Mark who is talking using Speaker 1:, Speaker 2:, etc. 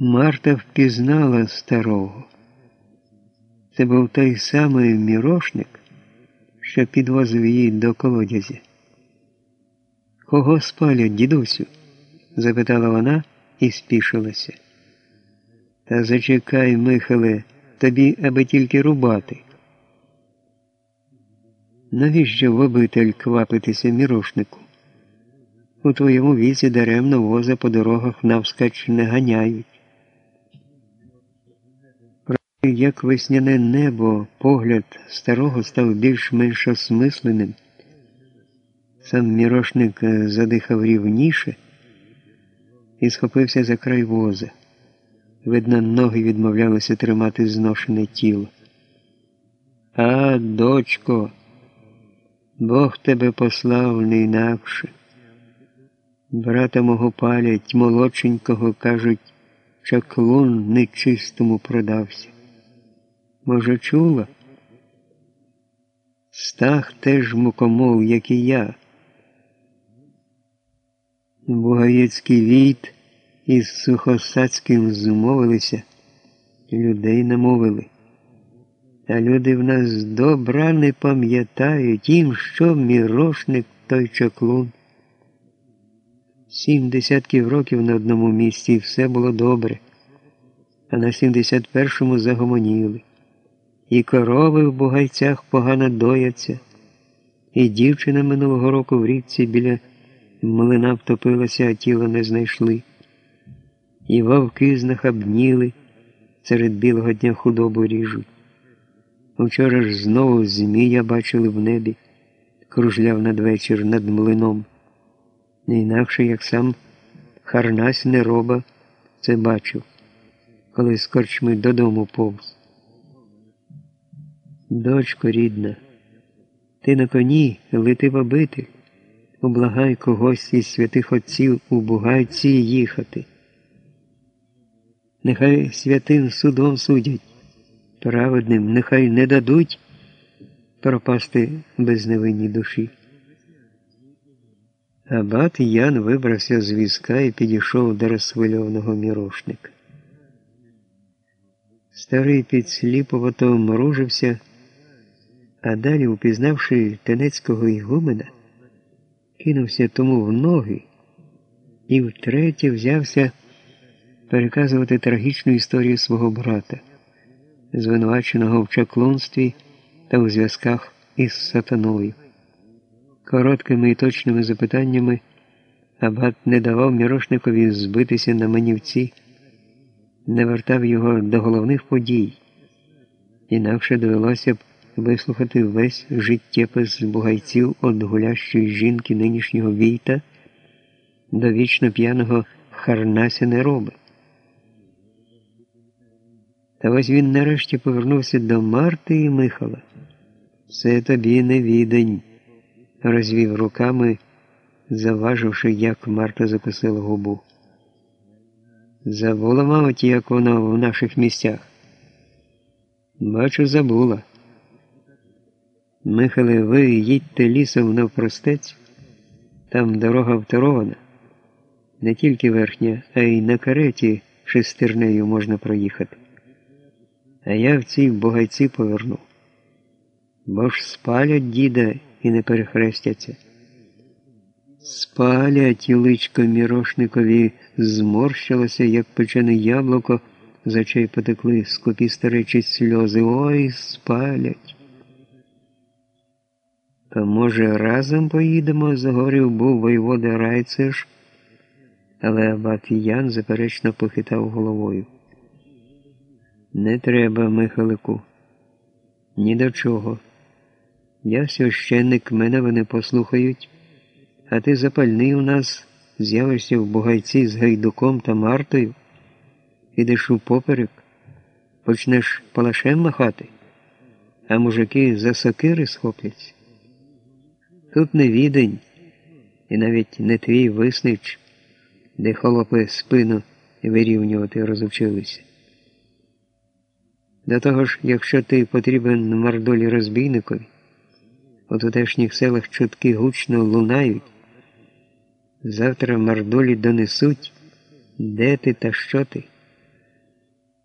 Speaker 1: Марта впізнала старого. Це був той самий мірошник, що підвозив її до колодязі. Кого спалять, дідусю? запитала вона і спішилася. Та зачекай, Михале, тобі аби тільки рубати. Навіщо в обитель квапитися мірошнику? У твоєму віці даремно воза по дорогах навскач не ганяють. Як весняне небо, погляд старого став більш-менш осмисленим. Сам мірошник задихав рівніше і схопився за край воза. Видно, ноги відмовлялися тримати зношене тіло. А, дочко, Бог тебе послав не інакше. Брата мого палять, молодшенького, кажуть, чаклун нечистому продався. Може, чула? Стах теж мукомол, як і я. Бугаєцький війт із Сухосацьким зумовилися, людей намовили. Та люди в нас добра не пам'ятають їм, що мірошник той чаклун. Сім десятків років на одному місці все було добре, а на 71-му загомоніли. І корови в бугайцях погано дояться, і дівчина минулого року в річці біля млина втопилася, а тіла не знайшли, і вовки знахабніли, серед білого дня худобу ріжуть. Вчора ж знову змія бачили в небі, кружляв надвечір над млином. Не інакше, як сам Харнась нероба це бачив, коли з корчми додому повз. Дочко рідна, ти на коні лети в обитель, облагай когось із святих отців у Бугайці їхати. Нехай святим судом судять, праведним, нехай не дадуть пропасти безневинній душі. Абат Ян вибрався з візка і підійшов до розсвильованого мірошника. Старий підсліповато моружився, а далі, упізнавши тенецького ігумена, кинувся тому в ноги і втретє взявся переказувати трагічну історію свого брата, звинуваченого в чаклунстві та у зв'язках із сатаною. Короткими і точними запитаннями Абат не давав мірошникові збитися на манівці, не вертав його до головних подій, інакше довелося б вислухати весь життєпис бугайців від гулящої жінки нинішнього війта до вічно п'яного Харнася Нероби. Та ось він нарешті повернувся до Марти і Михала. Це тобі не відень розвів руками, заваживши, як Марта закусила губу. Забула, мабуть, як воно в наших місцях. Бачу, забула. Михайле, ви їдьте лісом навпростець, там дорога вторована. Не тільки верхня, а й на кареті шестернею можна проїхати. А я в цій богайці поверну. Бо ж спалять діда і не перехрестяться. Спалять личко мірошникові зморщилося, як печене яблуко, з очей потекли скупі старечі сльози. Ой, спалять. Може, разом поїдемо, заговорив був воєвода Райцеш, але абат заперечно похитав головою. Не треба, Михалику, ні до чого. Я священник, мене вони послухають, а ти запальний у нас. З'явишся в бугайці з гайдуком та Мартою, ідеш у поперек, почнеш палашем махати, а мужики за сокири схопляться. Тут не відень, і навіть не твій виснич, де холопи спину вирівнювати розучилися. До того ж, якщо ти потрібен мардолі розбійникові, у тутешніх селах чутки гучно лунають. Завтра мардолі донесуть, де ти та що ти.